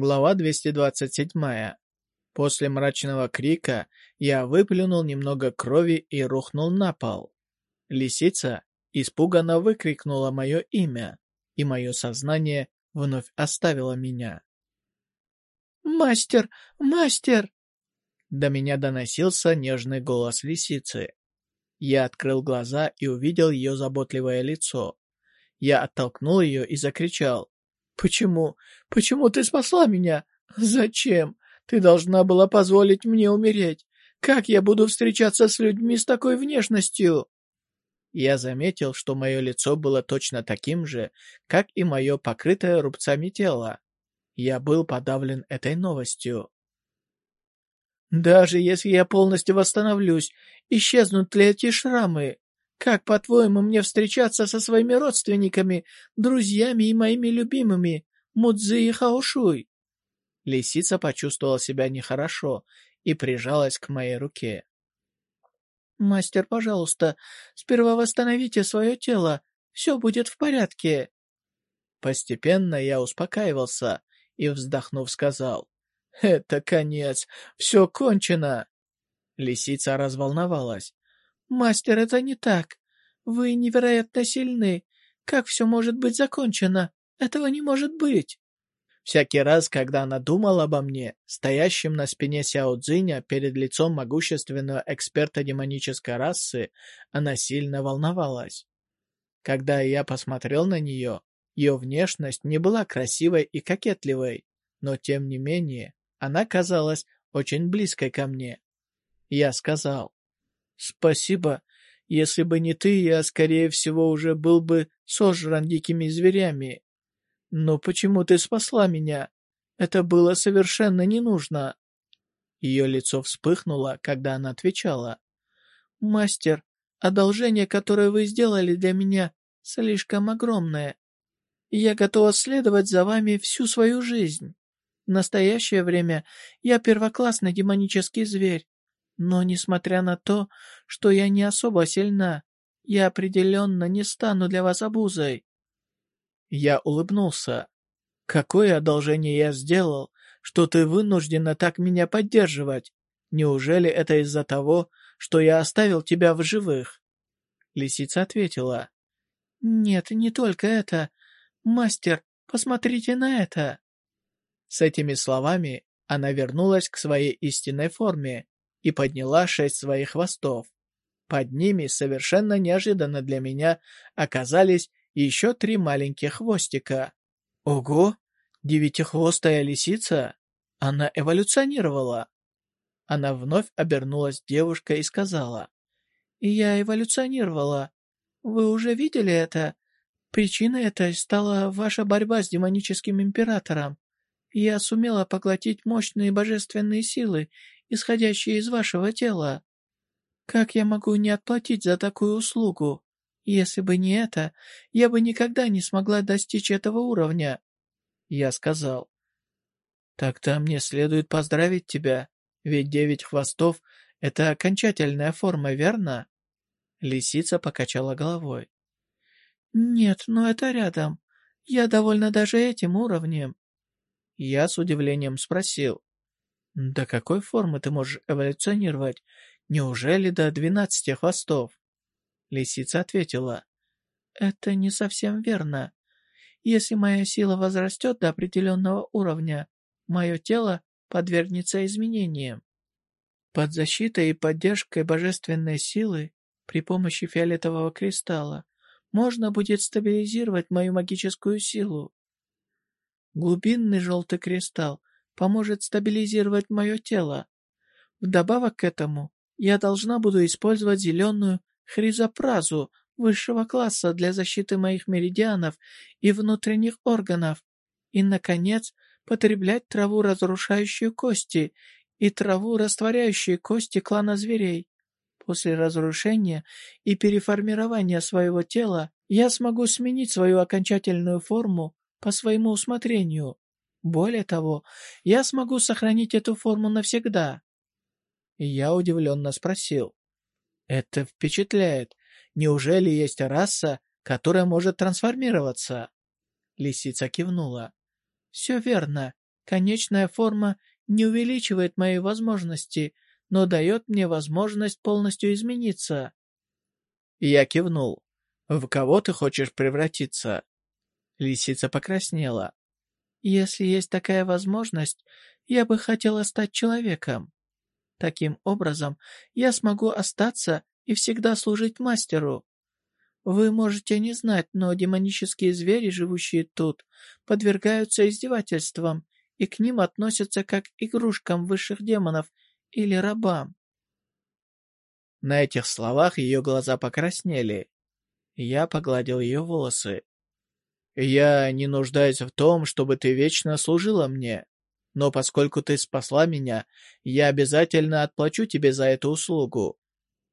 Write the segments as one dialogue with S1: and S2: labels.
S1: Глава 227. После мрачного крика я выплюнул немного крови и рухнул на пол. Лисица испуганно выкрикнула мое имя, и мое сознание вновь оставило меня.
S2: «Мастер! Мастер!»
S1: До меня доносился нежный голос лисицы. Я открыл глаза и увидел ее заботливое лицо. Я оттолкнул ее и закричал. «Почему? Почему ты спасла меня? Зачем? Ты должна была позволить мне умереть. Как я буду встречаться с людьми с такой внешностью?» Я заметил, что мое лицо было точно таким же, как и мое покрытое рубцами тело. Я был подавлен этой новостью. «Даже если я полностью восстановлюсь, исчезнут ли эти шрамы? Как, по-твоему, мне встречаться со своими родственниками, друзьями и моими любимыми, Мудзи и Хаошуй?» Лисица почувствовала себя нехорошо и прижалась к моей руке.
S2: «Мастер, пожалуйста, сперва восстановите свое тело, все будет в порядке».
S1: Постепенно я успокаивался и, вздохнув, сказал, «Это конец, все кончено». Лисица разволновалась.
S2: «Мастер, это не так. Вы невероятно сильны. Как все может быть закончено? Этого не может быть!»
S1: Всякий раз, когда она думала обо мне, стоящем на спине Сяо Цзиня перед лицом могущественного эксперта демонической расы, она сильно волновалась. Когда я посмотрел на нее, ее внешность не была красивой и кокетливой, но тем не менее, она казалась очень близкой ко мне. Я сказал, «Спасибо. Если бы не ты, я, скорее всего, уже был бы сожран дикими зверями. Но почему ты спасла меня? Это было совершенно не нужно». Ее лицо вспыхнуло, когда она отвечала. «Мастер, одолжение, которое вы сделали для меня, слишком огромное. Я готова следовать за вами всю свою жизнь. В настоящее время я первоклассный демонический зверь. Но, несмотря на то, что я не особо сильна, я определенно не стану для вас обузой». Я улыбнулся. «Какое одолжение я сделал, что ты вынуждена так меня поддерживать? Неужели это из-за того, что я оставил тебя в живых?» Лисица ответила.
S2: «Нет, не только это. Мастер, посмотрите на это».
S1: С этими словами она вернулась к своей истинной форме и подняла шесть своих хвостов. Под ними, совершенно неожиданно для меня, оказались еще три маленьких хвостика. Ого! Девятихвостая лисица! Она эволюционировала! Она вновь обернулась девушкой и сказала. «Я эволюционировала. Вы уже видели это? Причиной этой стала ваша борьба с демоническим императором. Я сумела поглотить мощные божественные силы исходящие из вашего тела. Как я могу не отплатить за такую услугу? Если бы не это, я бы никогда не смогла достичь этого уровня. Я сказал. Тогда мне следует поздравить тебя, ведь девять хвостов — это окончательная форма, верно? Лисица покачала головой. Нет, но это рядом. Я довольна даже этим уровнем. Я с удивлением спросил. До какой формы ты можешь эволюционировать? Неужели до двенадцати хвостов? Лисица ответила. Это не совсем верно. Если моя сила возрастет до определенного уровня, мое тело подвергнется изменениям. Под защитой и поддержкой божественной силы при помощи фиолетового кристалла можно будет стабилизировать мою магическую силу. Глубинный желтый кристалл поможет стабилизировать мое тело. Вдобавок к этому, я должна буду использовать зеленую хризопразу высшего класса для защиты моих меридианов и внутренних органов. И, наконец, потреблять траву, разрушающую кости, и траву, растворяющую кости клана зверей. После разрушения и переформирования своего тела я смогу сменить свою окончательную форму по своему усмотрению. Более того, я смогу сохранить эту форму навсегда. Я удивленно спросил. Это впечатляет. Неужели есть раса, которая может трансформироваться? Лисица кивнула. Все верно.
S2: Конечная форма не увеличивает мои возможности, но дает мне возможность полностью измениться.
S1: Я кивнул. «В кого ты хочешь превратиться?» Лисица покраснела.
S2: «Если есть такая возможность, я бы хотела стать человеком. Таким образом, я смогу остаться и всегда служить мастеру. Вы можете не знать, но демонические звери, живущие тут, подвергаются издевательствам, и к ним относятся как игрушкам высших демонов или рабам.
S1: На этих словах ее глаза покраснели. Я погладил ее волосы. «Я не нуждаюсь в том, чтобы ты вечно служила мне, но поскольку ты спасла меня, я обязательно отплачу тебе за эту услугу.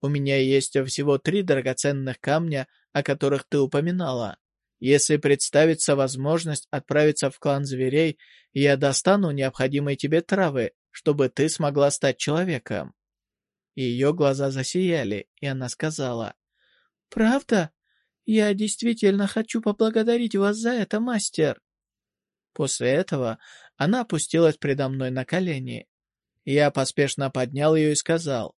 S1: У меня есть всего три драгоценных камня, о которых ты упоминала. Если представится возможность отправиться в клан зверей, я достану необходимые тебе травы, чтобы ты смогла стать человеком». Ее глаза засияли, и она сказала,
S2: «Правда? Я действительно хочу поблагодарить вас за это, мастер».
S1: После этого она опустилась предо мной на колени. Я поспешно поднял ее и сказал,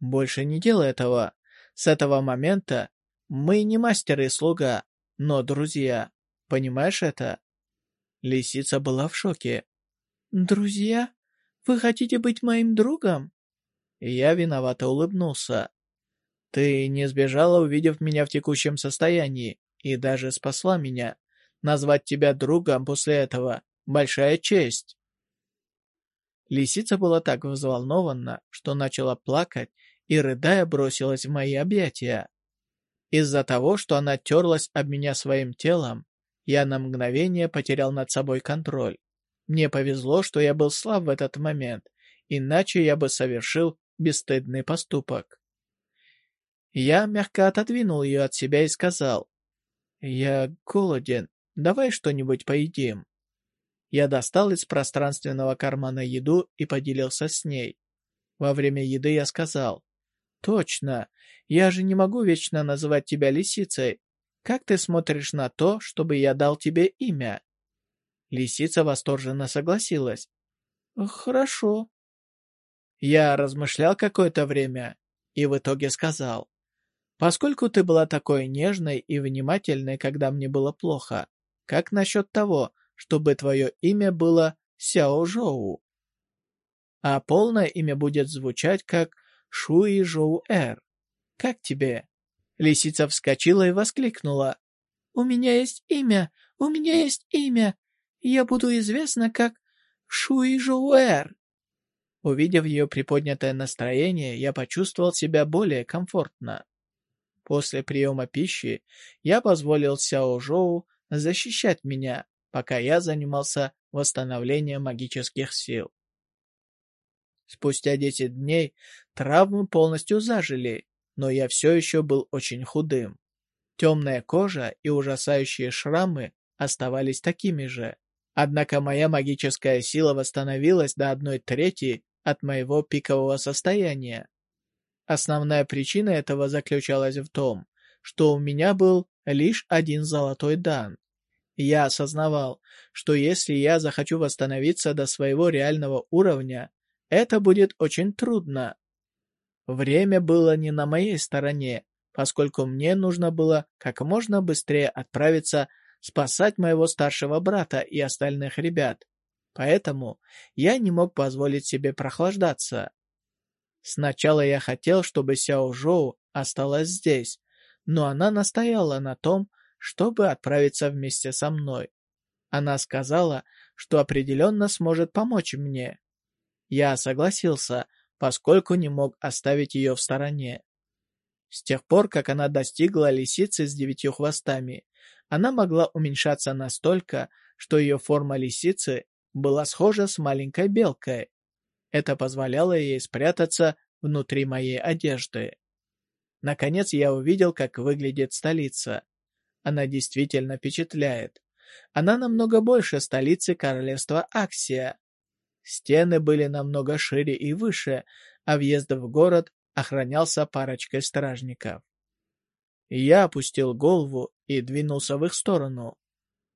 S1: «Больше не делай этого. С этого момента мы не мастер и слуга, но друзья. Понимаешь это?» Лисица была в шоке.
S2: «Друзья? Вы хотите быть моим другом?»
S1: Я виновато улыбнулся. «Ты не сбежала, увидев меня в текущем состоянии, и даже спасла меня. Назвать тебя другом после этого — большая честь». Лисица была так взволнована, что начала плакать и, рыдая, бросилась в мои объятия. Из-за того, что она терлась об меня своим телом, я на мгновение потерял над собой контроль. Мне повезло, что я был слаб в этот момент, иначе я бы совершил бесстыдный поступок. Я мягко отодвинул ее от себя и сказал, «Я голоден, давай что-нибудь поедим». Я достал из пространственного кармана еду и поделился с ней. Во время еды я сказал, «Точно, я же не могу вечно называть тебя лисицей. Как ты смотришь на то, чтобы я дал тебе имя?» Лисица восторженно согласилась.
S2: «Хорошо».
S1: Я размышлял какое-то время и в итоге сказал, «Поскольку ты была такой нежной и внимательной, когда мне было плохо, как насчет того, чтобы твое имя было Сяо Жоу?» А полное имя будет звучать как Шуи Жоу-Эр. Как тебе?» Лисица вскочила и воскликнула.
S2: «У меня есть имя! У меня есть имя! Я буду известна как Шуи Жоу-Эр!»
S1: Увидев ее приподнятое настроение, я почувствовал себя более комфортно. После приема пищи я позволил Сяо Жоу защищать меня, пока я занимался восстановлением магических сил. Спустя 10 дней травмы полностью зажили, но я все еще был очень худым. Темная кожа и ужасающие шрамы оставались такими же. Однако моя магическая сила восстановилась до одной трети от моего пикового состояния. Основная причина этого заключалась в том, что у меня был лишь один золотой дан. Я осознавал, что если я захочу восстановиться до своего реального уровня, это будет очень трудно. Время было не на моей стороне, поскольку мне нужно было как можно быстрее отправиться спасать моего старшего брата и остальных ребят. Поэтому я не мог позволить себе прохлаждаться. Сначала я хотел, чтобы Сяо Жоу осталась здесь, но она настояла на том, чтобы отправиться вместе со мной. Она сказала, что определенно сможет помочь мне. Я согласился, поскольку не мог оставить ее в стороне. С тех пор, как она достигла лисицы с девятью хвостами, она могла уменьшаться настолько, что ее форма лисицы была схожа с маленькой белкой. Это позволяло ей спрятаться внутри моей одежды. Наконец я увидел, как выглядит столица. Она действительно впечатляет. Она намного больше столицы королевства Аксия. Стены были намного шире и выше, а въезд в город охранялся парочкой стражников. Я опустил голову и двинулся в их сторону.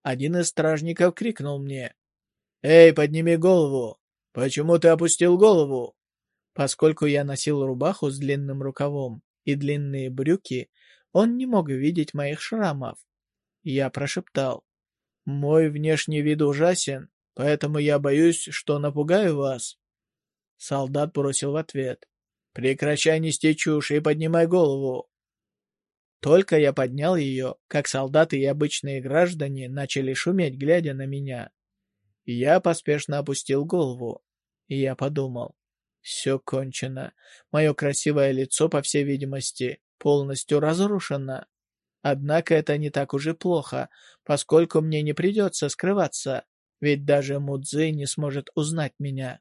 S1: Один из стражников крикнул мне. «Эй, подними голову! Почему ты опустил голову?» Поскольку я носил рубаху с длинным рукавом и длинные брюки, он не мог видеть моих шрамов. Я прошептал. «Мой внешний вид ужасен, поэтому я боюсь, что напугаю вас». Солдат бросил в ответ. «Прекращай нести чушь и поднимай голову!» Только я поднял ее, как солдаты и обычные граждане начали шуметь, глядя на меня. Я поспешно опустил голову. И я подумал. Все кончено. Мое красивое лицо, по всей видимости, полностью разрушено. Однако это не так уж и плохо, поскольку мне не придется скрываться, ведь даже Мудзи не сможет узнать меня.